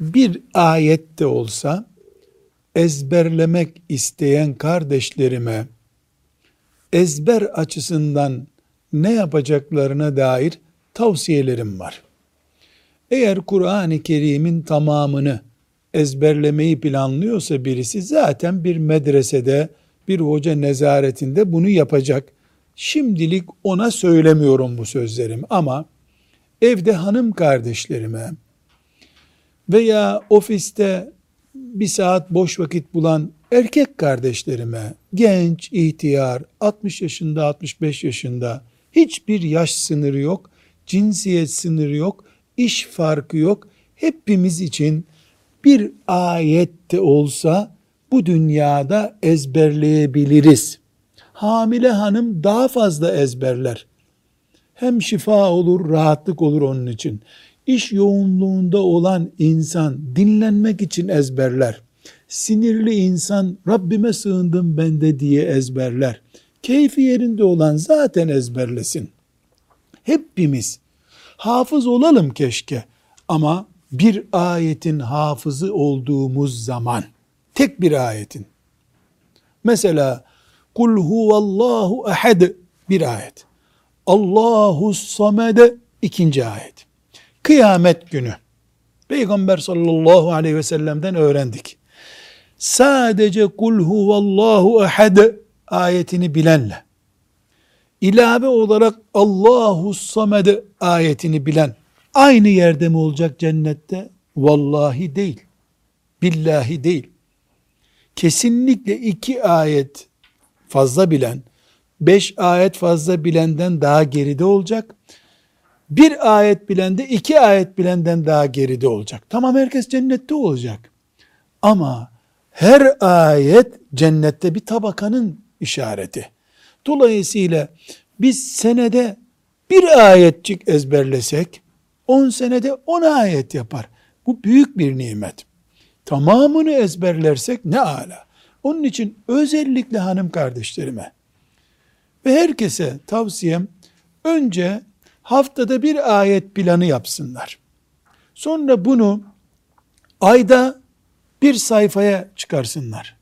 bir ayette olsa ezberlemek isteyen kardeşlerime ezber açısından ne yapacaklarına dair tavsiyelerim var. Eğer Kur'an-ı Kerim'in tamamını ezberlemeyi planlıyorsa birisi zaten bir medresede bir hoca nezaretinde bunu yapacak. Şimdilik ona söylemiyorum bu sözlerimi ama evde hanım kardeşlerime veya ofiste bir saat boş vakit bulan erkek kardeşlerime, genç, ihtiyar, 60 yaşında, 65 yaşında, hiçbir yaş sınırı yok, cinsiyet sınırı yok, iş farkı yok. Hepimiz için bir ayette olsa bu dünyada ezberleyebiliriz. Hamile hanım daha fazla ezberler. Hem şifa olur, rahatlık olur onun için. İş yoğunluğunda olan insan dinlenmek için ezberler. Sinirli insan Rabbime sığındım bende diye ezberler. Keyfi yerinde olan zaten ezberlesin. Hepimiz hafız olalım keşke ama bir ayetin hafızı olduğumuz zaman tek bir ayetin mesela kul huvallahu ehad bir ayet Allahu samede ikinci ayet kıyamet günü Peygamber sallallahu aleyhi ve sellem'den öğrendik. Sadece kul huvallahu ehad ayetini bilenle ilave olarak Allahu samede ayetini bilen aynı yerde mi olacak cennette? Vallahi değil. Billahi değil. Kesinlikle iki ayet fazla bilen, beş ayet fazla bilenden daha geride olacak. Bir ayet bilen de iki ayet bilenden daha geride olacak. Tamam herkes cennette olacak. Ama her ayet cennette bir tabakanın işareti. Dolayısıyla biz senede bir ayetçik ezberlesek 10 senede 10 ayet yapar. Bu büyük bir nimet. Tamamını ezberlersek ne ala. Onun için özellikle hanım kardeşlerime ve herkese tavsiyem önce haftada bir ayet planı yapsınlar. Sonra bunu ayda bir sayfaya çıkarsınlar.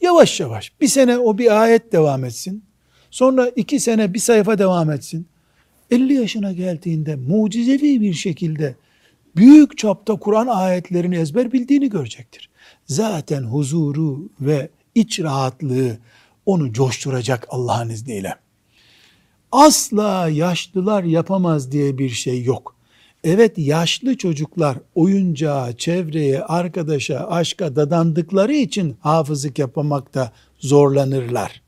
Yavaş yavaş bir sene o bir ayet devam etsin. Sonra iki sene bir sayfa devam etsin. 50 yaşına geldiğinde mucizevi bir şekilde büyük çapta Kur'an ayetlerini ezber bildiğini görecektir. Zaten huzuru ve iç rahatlığı onu coşturacak Allah'ın izniyle. Asla yaşlılar yapamaz diye bir şey yok. Evet yaşlı çocuklar oyuncağa, çevreye, arkadaşa, aşka dadandıkları için hafızlık yapamakta zorlanırlar.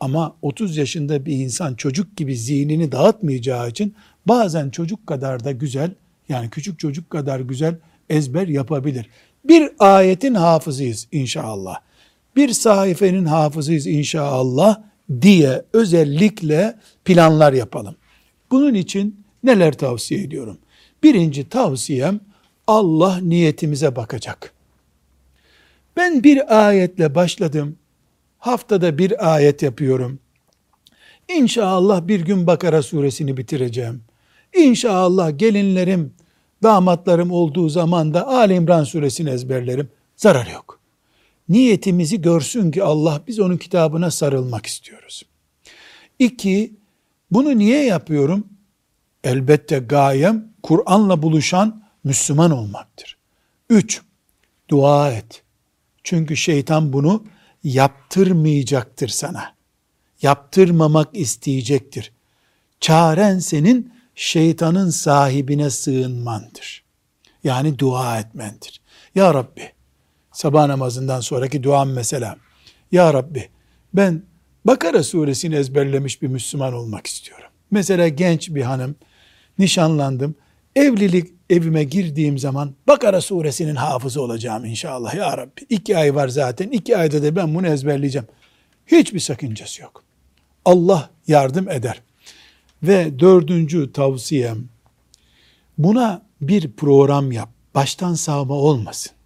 Ama 30 yaşında bir insan çocuk gibi zihnini dağıtmayacağı için bazen çocuk kadar da güzel yani küçük çocuk kadar güzel ezber yapabilir. Bir ayetin hafızıyız inşallah. Bir sayfenin hafızıyız inşallah diye özellikle planlar yapalım. Bunun için neler tavsiye ediyorum? Birinci tavsiyem Allah niyetimize bakacak. Ben bir ayetle başladım. Haftada bir ayet yapıyorum. İnşallah bir gün Bakara suresini bitireceğim. İnşallah gelinlerim, damatlarım olduğu zaman da Ali İmran suresini ezberlerim. Zarar yok. Niyetimizi görsün ki Allah biz onun kitabına sarılmak istiyoruz. İki, bunu niye yapıyorum? Elbette gayem Kur'an'la buluşan Müslüman olmaktır. Üç, dua et. Çünkü şeytan bunu yaptırmayacaktır sana. Yaptırmamak isteyecektir. Çaren senin şeytanın sahibine sığınmandır. Yani dua etmendir. Ya Rabbi, sabah namazından sonraki duam mesela. Ya Rabbi, ben Bakara suresini ezberlemiş bir Müslüman olmak istiyorum. Mesela genç bir hanım, nişanlandım, evlilik evime girdiğim zaman Bakara suresinin hafızı olacağım inşallah ya Rabbi. İki ay var zaten. iki ayda da ben bunu ezberleyeceğim. Hiçbir sakıncası yok. Allah yardım eder. Ve dördüncü tavsiyem buna bir program yap. Baştan sağma olmasın.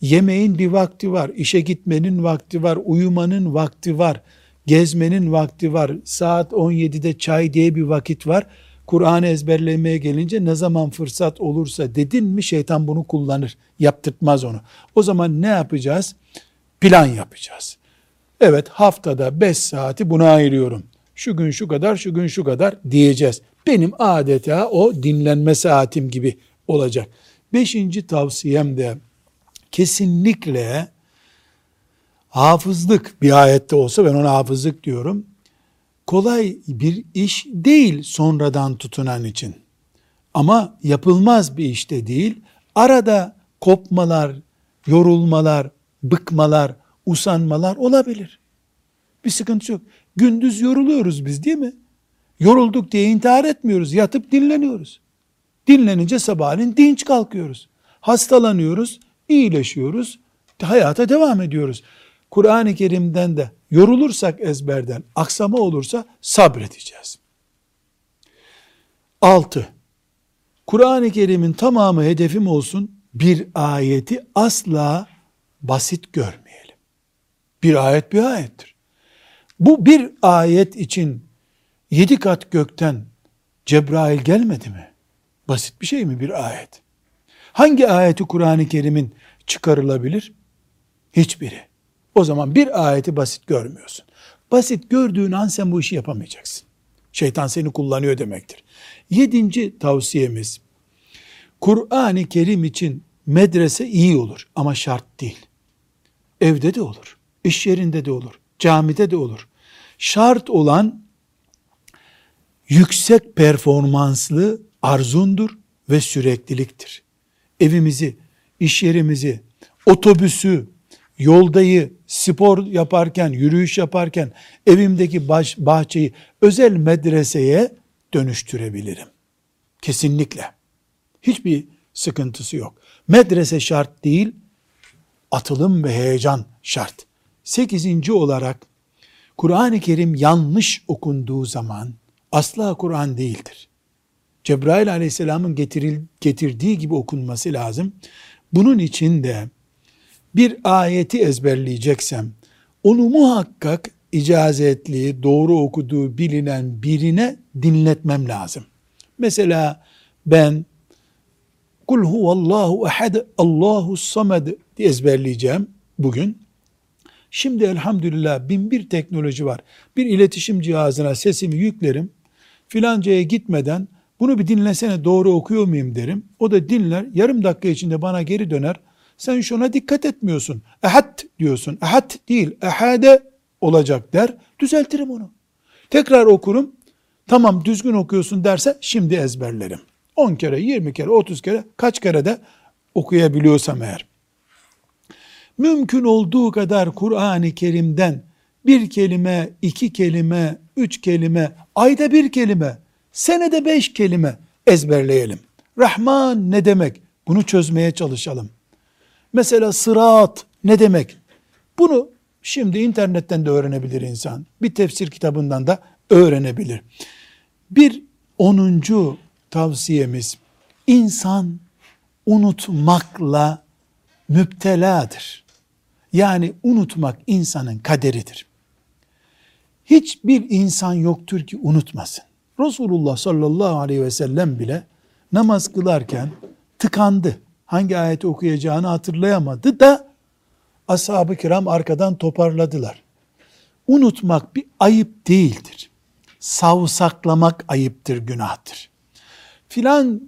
Yemeğin bir vakti var, işe gitmenin vakti var, uyumanın vakti var, gezmenin vakti var, saat 17'de çay diye bir vakit var. Kur'an'ı ezberlemeye gelince ne zaman fırsat olursa dedin mi şeytan bunu kullanır, yaptırtmaz onu. O zaman ne yapacağız? Plan yapacağız. Evet haftada 5 saati buna ayırıyorum. Şu gün şu kadar, şu gün şu kadar diyeceğiz. Benim adeta o dinlenme saatim gibi olacak. Beşinci tavsiyem de kesinlikle hafızlık bir ayette olsa ben ona hafızlık diyorum. Kolay bir iş değil sonradan tutunan için. Ama yapılmaz bir iş de değil. Arada kopmalar, yorulmalar, bıkmalar, usanmalar olabilir. Bir sıkıntı yok. Gündüz yoruluyoruz biz değil mi? Yorulduk diye intihar etmiyoruz. Yatıp dinleniyoruz. Dinlenince sabahleyin dinç kalkıyoruz. Hastalanıyoruz, iyileşiyoruz. Hayata devam ediyoruz. Kur'an-ı Kerim'den de yorulursak ezberden, aksama olursa sabredeceğiz. 6. Kur'an-ı Kerim'in tamamı hedefim olsun, bir ayeti asla basit görmeyelim. Bir ayet bir ayettir. Bu bir ayet için yedi kat gökten Cebrail gelmedi mi? Basit bir şey mi bir ayet? Hangi ayeti Kur'an-ı Kerim'in çıkarılabilir? Hiçbiri. O zaman bir ayeti basit görmüyorsun. Basit gördüğün an sen bu işi yapamayacaksın. Şeytan seni kullanıyor demektir. Yedinci tavsiyemiz, Kur'an-ı Kerim için medrese iyi olur ama şart değil. Evde de olur, iş yerinde de olur, camide de olur. Şart olan yüksek performanslı arzundur ve sürekliliktir. Evimizi, iş yerimizi, otobüsü, yoldayı, spor yaparken, yürüyüş yaparken evimdeki baş, bahçeyi özel medreseye dönüştürebilirim. Kesinlikle. Hiçbir sıkıntısı yok. Medrese şart değil, atılım ve heyecan şart. Sekizinci olarak Kur'an-ı Kerim yanlış okunduğu zaman asla Kur'an değildir. Cebrail aleyhisselamın getiril, getirdiği gibi okunması lazım. Bunun için de bir ayeti ezberleyeceksem onu muhakkak icazetli, doğru okuduğu bilinen birine dinletmem lazım. Mesela ben Kul huvallahu ehad Allahu samed diye ezberleyeceğim bugün. Şimdi elhamdülillah bin bir teknoloji var. Bir iletişim cihazına sesimi yüklerim. Filancaya gitmeden bunu bir dinlesene doğru okuyor muyum derim. O da dinler. Yarım dakika içinde bana geri döner. Sen şuna dikkat etmiyorsun. Ehad diyorsun. Ehad değil. Ehade olacak der. Düzeltirim onu. Tekrar okurum. Tamam düzgün okuyorsun derse şimdi ezberlerim. 10 kere, 20 kere, 30 kere kaç kere de okuyabiliyorsam eğer. Mümkün olduğu kadar Kur'an-ı Kerim'den bir kelime, iki kelime, üç kelime, ayda bir kelime, senede beş kelime ezberleyelim. Rahman ne demek? Bunu çözmeye çalışalım. Mesela sırat ne demek? Bunu şimdi internetten de öğrenebilir insan. Bir tefsir kitabından da öğrenebilir. Bir onuncu tavsiyemiz, insan unutmakla müpteladır. Yani unutmak insanın kaderidir. Hiçbir insan yoktur ki unutmasın. Resulullah sallallahu aleyhi ve sellem bile namaz kılarken tıkandı. Hangi ayeti okuyacağını hatırlayamadı da ashab-ı kiram arkadan toparladılar. Unutmak bir ayıp değildir. Savsaklamak ayıptır, günahtır. Filan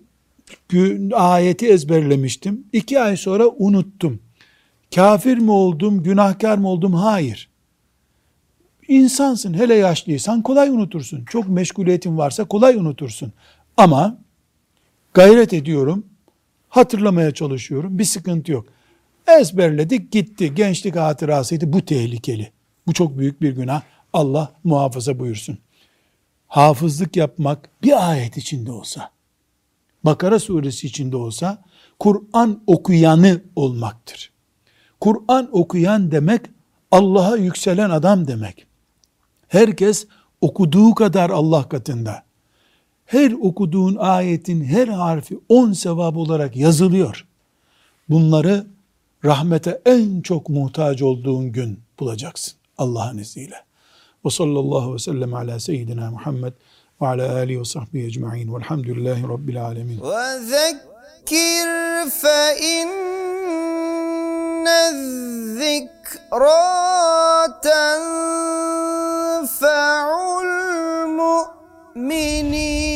gün ayeti ezberlemiştim. İki ay sonra unuttum. Kafir mi oldum, günahkar mı oldum? Hayır. İnsansın, hele yaşlıysan kolay unutursun. Çok meşguliyetin varsa kolay unutursun. Ama gayret ediyorum, hatırlamaya çalışıyorum, bir sıkıntı yok. Ezberledik gitti, gençlik hatırasıydı, bu tehlikeli. Bu çok büyük bir günah. Allah muhafaza buyursun. Hafızlık yapmak bir ayet içinde olsa, Bakara suresi içinde olsa Kur'an okuyanı olmaktır. Kur'an okuyan demek Allah'a yükselen adam demek. Herkes okuduğu kadar Allah katında. Her okuduğun ayetin her harfi on sevap olarak yazılıyor. Bunları rahmete en çok muhtaç olduğun gün bulacaksın Allah'ın izniyle. Ve sallallahu ve sellem ala seyyidina Muhammed ve ala alihi ve sahbihi ecma'in velhamdülillahi rabbil alemin. Ve zekkir fe inne zikra Mini.